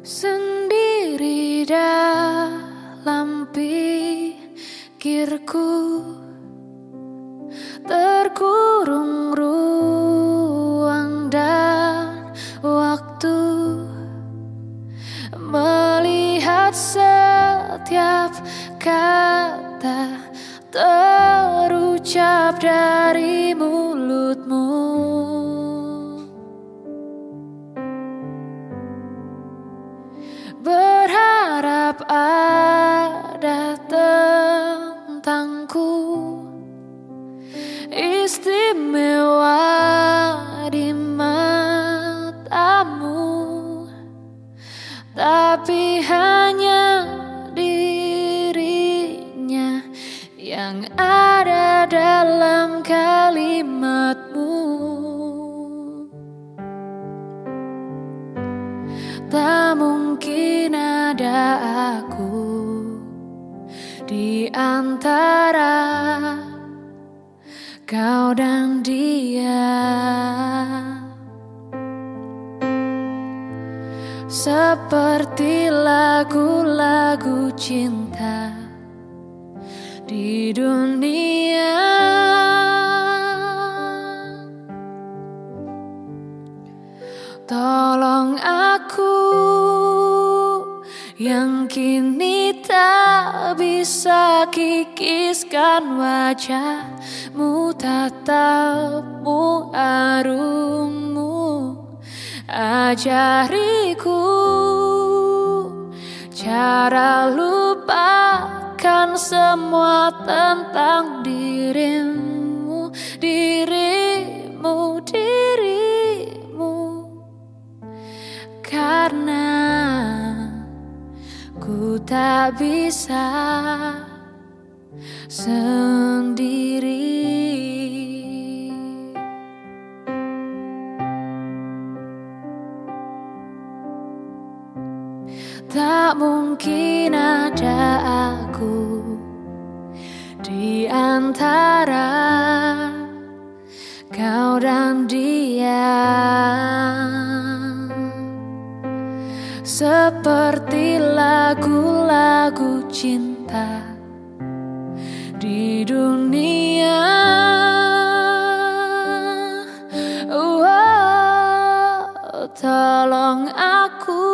Sendiri dalam pikirku. Terkurung ruang dan waktu. Melihat setiap kata terucap dari ada tentangku. Istimewa di matamu. Tapi hanya dirinya Yang ada dalam kalimatmu. Tak mungkin ada aku di antara kau dan dia. Seperti lagu-lagu cinta di dunia. Tolong aku yang kini tak bisa kikiskan wajahmu tatapmu arummu ajariku. Cara lupakan semua tentang dirimu dirimu dirimu tak bisa sendiri. Tak mungkin ada aku di antara kau dan dia. Seperti lagu-lagu cinta di dunia. Oh, tolong aku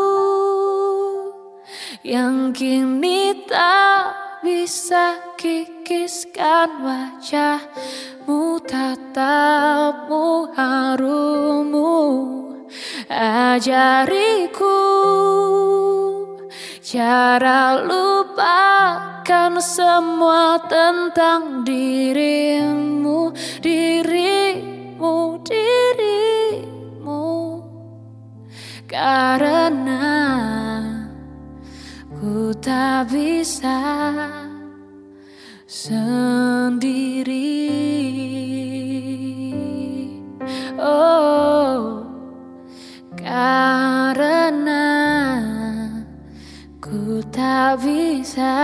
yang kini tak bisa kikiskan wajahmu, tatapmu, harummu. Ajariku cara lupakan semua tentang dirimu, dirimu, dirimu. Karena ku tak bisa sendiri. Karena ku tak bisa